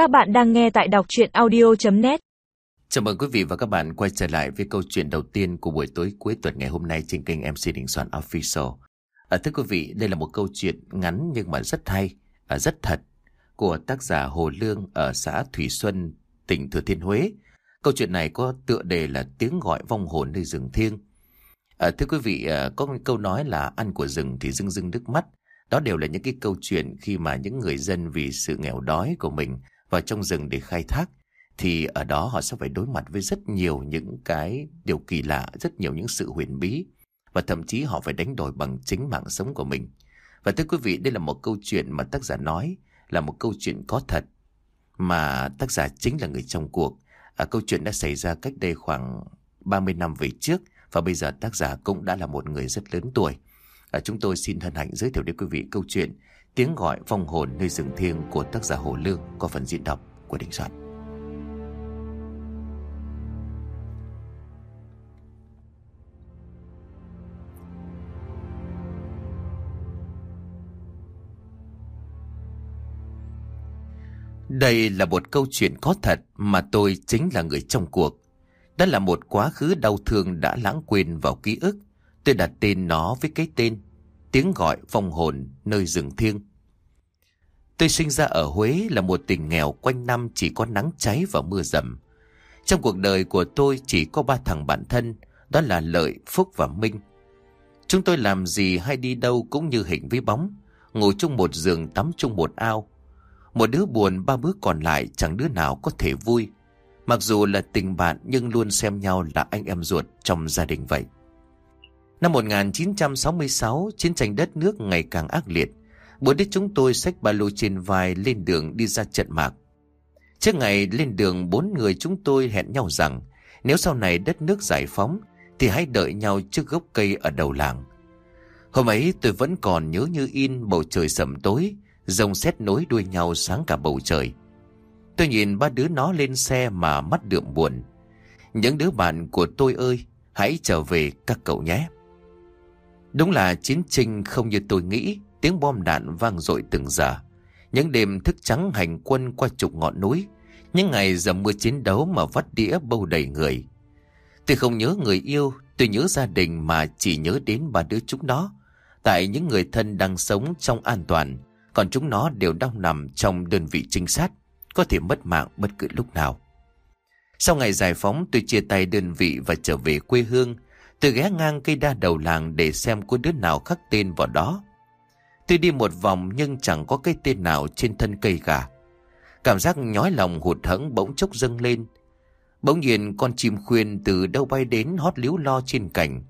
Các bạn đang nghe tại đọc chuyện audio.net Chào mừng quý vị và các bạn quay trở lại với câu chuyện đầu tiên của buổi tối cuối tuần ngày hôm nay trên kênh MC Đình Soạn Official. À, thưa quý vị, đây là một câu chuyện ngắn nhưng mà rất hay, à, rất thật của tác giả Hồ Lương ở xã Thủy Xuân, tỉnh Thừa Thiên Huế. Câu chuyện này có tựa đề là tiếng gọi vong hồn nơi rừng thiêng. À, thưa quý vị, à, có một câu nói là ăn của rừng thì rưng rưng nước mắt. Đó đều là những cái câu chuyện khi mà những người dân vì sự nghèo đói của mình vào trong rừng để khai thác thì ở đó họ sẽ phải đối mặt với rất nhiều những cái điều kỳ lạ, rất nhiều những sự huyền bí và thậm chí họ phải đánh đổi bằng chính mạng sống của mình. Và thưa quý vị, đây là một câu chuyện mà tác giả nói là một câu chuyện có thật mà tác giả chính là người trong cuộc. À, câu chuyện đã xảy ra cách đây khoảng 30 năm về trước và bây giờ tác giả cũng đã là một người rất lớn tuổi. À, chúng tôi xin hân hạnh giới thiệu đến quý vị câu chuyện Tiếng gọi vong hồn nơi rừng thiêng của tác giả Hồ Lương có phần diễn đọc của Đình Soạn. Đây là một câu chuyện có thật mà tôi chính là người trong cuộc. Đó là một quá khứ đau thương đã lãng quên vào ký ức. Tôi đặt tên nó với cái tên Tiếng gọi vong hồn nơi rừng thiêng. Tôi sinh ra ở Huế là một tỉnh nghèo quanh năm chỉ có nắng cháy và mưa dầm. Trong cuộc đời của tôi chỉ có ba thằng bạn thân, đó là Lợi, Phúc và Minh. Chúng tôi làm gì hay đi đâu cũng như hình với bóng, ngồi chung một giường tắm chung một ao. Một đứa buồn ba bước còn lại chẳng đứa nào có thể vui. Mặc dù là tình bạn nhưng luôn xem nhau là anh em ruột trong gia đình vậy. Năm 1966, chiến tranh đất nước ngày càng ác liệt. Bữa đích chúng tôi xách ba lô trên vai lên đường đi ra trận mạc. Trước ngày lên đường bốn người chúng tôi hẹn nhau rằng nếu sau này đất nước giải phóng thì hãy đợi nhau trước gốc cây ở đầu làng. Hôm ấy tôi vẫn còn nhớ như in bầu trời sầm tối, rồng sét nối đuôi nhau sáng cả bầu trời. Tôi nhìn ba đứa nó lên xe mà mắt đượm buồn. Những đứa bạn của tôi ơi, hãy trở về các cậu nhé. Đúng là chiến tranh không như tôi nghĩ, tiếng bom đạn vang dội từng giờ. Những đêm thức trắng hành quân qua chục ngọn núi, những ngày dầm mưa chiến đấu mà vắt đĩa bâu đầy người. Tôi không nhớ người yêu, tôi nhớ gia đình mà chỉ nhớ đến ba đứa chúng nó. Tại những người thân đang sống trong an toàn, còn chúng nó đều đang nằm trong đơn vị trinh sát, có thể mất mạng bất cứ lúc nào. Sau ngày giải phóng tôi chia tay đơn vị và trở về quê hương, Tôi ghé ngang cây đa đầu làng để xem có đứa nào khắc tên vào đó. Tôi đi một vòng nhưng chẳng có cái tên nào trên thân cây cả. Cảm giác nhói lòng hụt hẫng bỗng chốc dâng lên. Bỗng nhiên con chim khuyên từ đâu bay đến hót líu lo trên cành.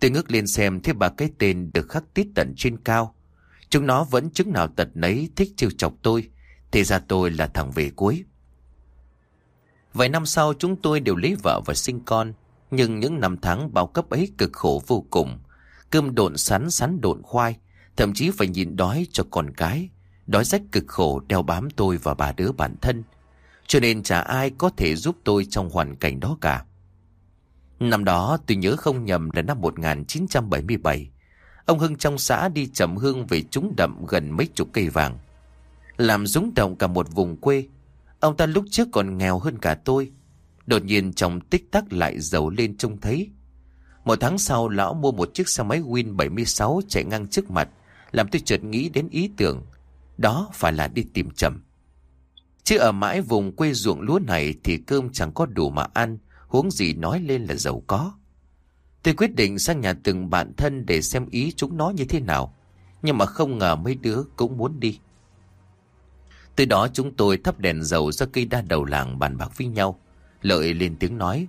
Tôi ngước lên xem thấy bà cái tên được khắc tít tận trên cao. Chúng nó vẫn chứng nào tật nấy thích trêu chọc tôi. Thì ra tôi là thằng về cuối. Vài năm sau chúng tôi đều lấy vợ và sinh con. Nhưng những năm tháng bao cấp ấy cực khổ vô cùng. Cơm độn sắn sắn độn khoai, thậm chí phải nhìn đói cho con cái. Đói rách cực khổ đeo bám tôi và bà đứa bản thân. Cho nên chả ai có thể giúp tôi trong hoàn cảnh đó cả. Năm đó tôi nhớ không nhầm là năm 1977. Ông Hưng trong xã đi chậm hương về trúng đậm gần mấy chục cây vàng. Làm rúng động cả một vùng quê. Ông ta lúc trước còn nghèo hơn cả tôi. Đột nhiên trong tích tắc lại giàu lên trông thấy. Một tháng sau lão mua một chiếc xe máy Win 76 chạy ngang trước mặt, làm tôi chợt nghĩ đến ý tưởng. Đó phải là đi tìm trầm. Chứ ở mãi vùng quê ruộng lúa này thì cơm chẳng có đủ mà ăn, huống gì nói lên là giàu có. Tôi quyết định sang nhà từng bạn thân để xem ý chúng nó như thế nào. Nhưng mà không ngờ mấy đứa cũng muốn đi. Từ đó chúng tôi thắp đèn dầu ra cây đa đầu làng bàn bạc với nhau. Lợi lên tiếng nói.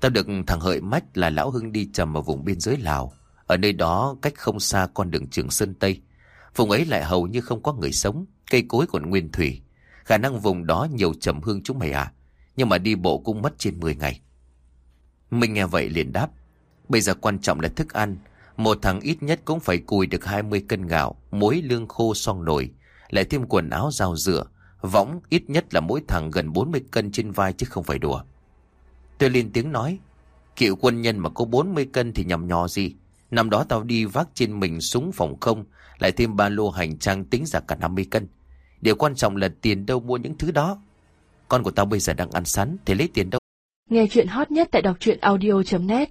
Tao được thằng Hợi mách là Lão Hưng đi trầm ở vùng biên giới Lào. Ở nơi đó cách không xa con đường trường Sơn Tây. Vùng ấy lại hầu như không có người sống, cây cối còn nguyên thủy. Khả năng vùng đó nhiều trầm hương chúng mày à. Nhưng mà đi bộ cũng mất trên 10 ngày. Mình nghe vậy liền đáp. Bây giờ quan trọng là thức ăn. Một thằng ít nhất cũng phải cùi được 20 cân gạo, muối lương khô xong nồi. Lại thêm quần áo rau rửa, Võng ít nhất là mỗi thằng gần 40 cân trên vai chứ không phải đùa. Tôi lên tiếng nói, cựu quân nhân mà có 40 cân thì nhầm nhò gì. Năm đó tao đi vác trên mình súng phòng không, lại thêm ba lô hành trang tính ra cả 50 cân. Điều quan trọng là tiền đâu mua những thứ đó. Con của tao bây giờ đang ăn sắn, thì lấy tiền đâu? Nghe chuyện hot nhất tại đọc truyện audio.net